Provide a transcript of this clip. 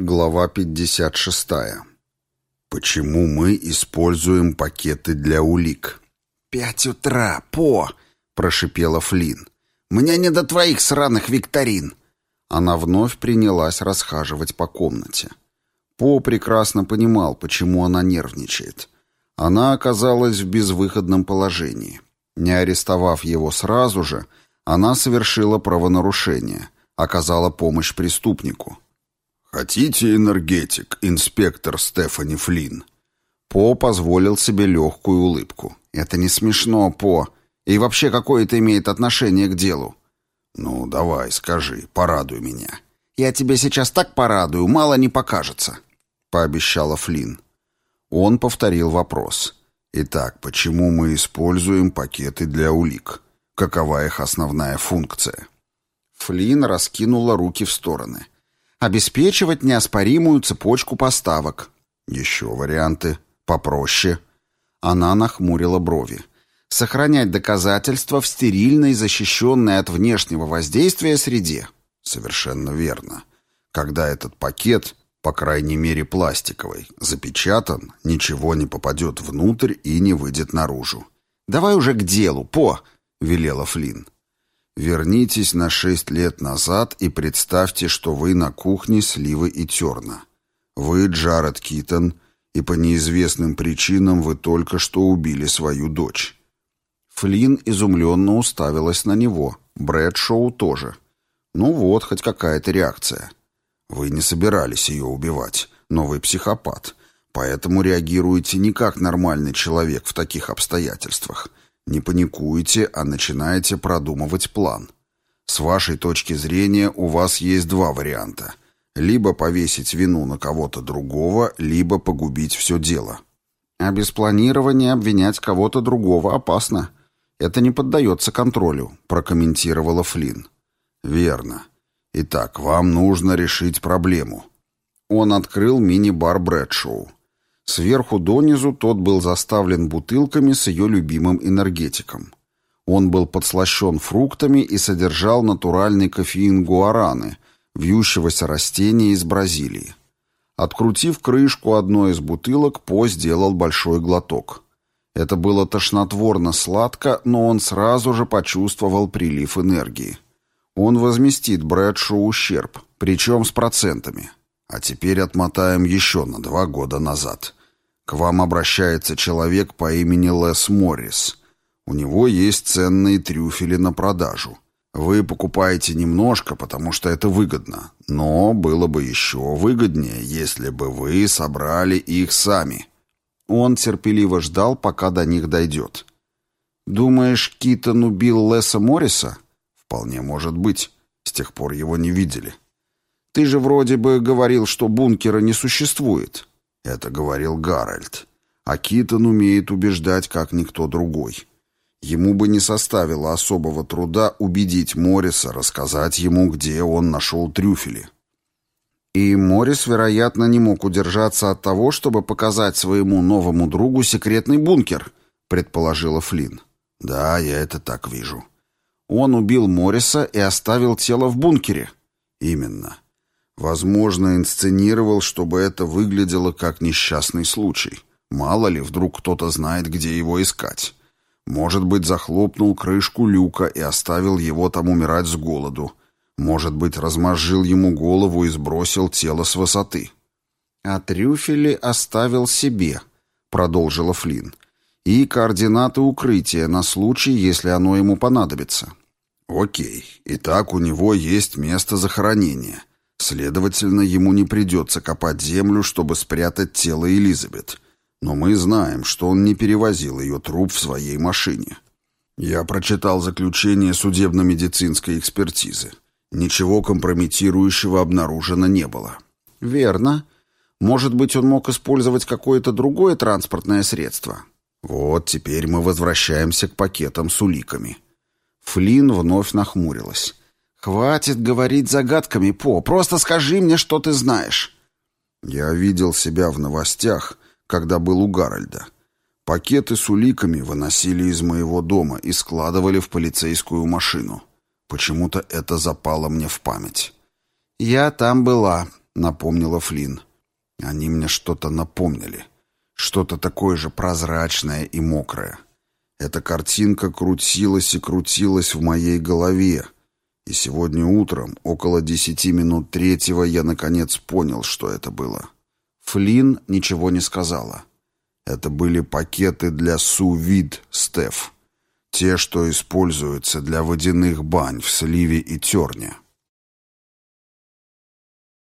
Глава 56. Почему мы используем пакеты для улик? «Пять утра, По!» — прошипела Флинн. «Мне не до твоих сраных викторин!» Она вновь принялась расхаживать по комнате. По прекрасно понимал, почему она нервничает. Она оказалась в безвыходном положении. Не арестовав его сразу же, она совершила правонарушение, оказала помощь преступнику. «Хотите энергетик, инспектор Стефани Флинн?» По позволил себе легкую улыбку. «Это не смешно, По. И вообще, какое это имеет отношение к делу?» «Ну, давай, скажи, порадуй меня». «Я тебе сейчас так порадую, мало не покажется», — пообещала Флинн. Он повторил вопрос. «Итак, почему мы используем пакеты для улик? Какова их основная функция?» Флинн раскинула руки в стороны. «Обеспечивать неоспоримую цепочку поставок». «Еще варианты? Попроще?» Она нахмурила брови. «Сохранять доказательства в стерильной, защищенной от внешнего воздействия среде». «Совершенно верно. Когда этот пакет по крайней мере пластиковый, запечатан, ничего не попадет внутрь и не выйдет наружу. «Давай уже к делу, По!» — велела Флинн. «Вернитесь на шесть лет назад и представьте, что вы на кухне Сливы и Терна. Вы Джаред Китон, и по неизвестным причинам вы только что убили свою дочь». Флинн изумленно уставилась на него, Брэдшоу тоже. «Ну вот, хоть какая-то реакция». Вы не собирались ее убивать, но вы психопат, поэтому реагируете не как нормальный человек в таких обстоятельствах. Не паникуете, а начинаете продумывать план. С вашей точки зрения у вас есть два варианта. Либо повесить вину на кого-то другого, либо погубить все дело. А без планирования обвинять кого-то другого опасно. Это не поддается контролю, прокомментировала Флинн. Верно. Итак, вам нужно решить проблему. Он открыл мини-бар Брэдшоу. Сверху донизу тот был заставлен бутылками с ее любимым энергетиком. Он был подслащен фруктами и содержал натуральный кофеин гуараны, вьющегося растения из Бразилии. Открутив крышку одной из бутылок, По сделал большой глоток. Это было тошнотворно сладко, но он сразу же почувствовал прилив энергии. Он возместит Брэдшоу ущерб, причем с процентами. А теперь отмотаем еще на два года назад. К вам обращается человек по имени Лес Моррис. У него есть ценные трюфели на продажу. Вы покупаете немножко, потому что это выгодно. Но было бы еще выгоднее, если бы вы собрали их сами. Он терпеливо ждал, пока до них дойдет. «Думаешь, Китон убил Леса Морриса?» Вполне может быть. С тех пор его не видели. Ты же вроде бы говорил, что бункера не существует. Это говорил Гарольд. А Китон умеет убеждать, как никто другой. Ему бы не составило особого труда убедить Морриса рассказать ему, где он нашел трюфели. И Моррис, вероятно, не мог удержаться от того, чтобы показать своему новому другу секретный бункер, предположила Флинн. Да, я это так вижу. Он убил Морриса и оставил тело в бункере. Именно. Возможно, инсценировал, чтобы это выглядело как несчастный случай. Мало ли, вдруг кто-то знает, где его искать. Может быть, захлопнул крышку люка и оставил его там умирать с голоду. Может быть, размозжил ему голову и сбросил тело с высоты. «А трюфели оставил себе», — продолжила Флинн и координаты укрытия на случай, если оно ему понадобится. Окей, итак, у него есть место захоронения. Следовательно, ему не придется копать землю, чтобы спрятать тело Элизабет. Но мы знаем, что он не перевозил ее труп в своей машине. Я прочитал заключение судебно-медицинской экспертизы. Ничего компрометирующего обнаружено не было. Верно. Может быть, он мог использовать какое-то другое транспортное средство. Вот теперь мы возвращаемся к пакетам с уликами. Флин вновь нахмурилась. «Хватит говорить загадками, По. Просто скажи мне, что ты знаешь». Я видел себя в новостях, когда был у Гарольда. Пакеты с уликами выносили из моего дома и складывали в полицейскую машину. Почему-то это запало мне в память. «Я там была», — напомнила Флинн. Они мне что-то напомнили. Что-то такое же прозрачное и мокрое. Эта картинка крутилась и крутилась в моей голове. И сегодня утром, около десяти минут третьего, я наконец понял, что это было. Флинн ничего не сказала. Это были пакеты для сувид, Стеф. Те, что используются для водяных бань в сливе и терне.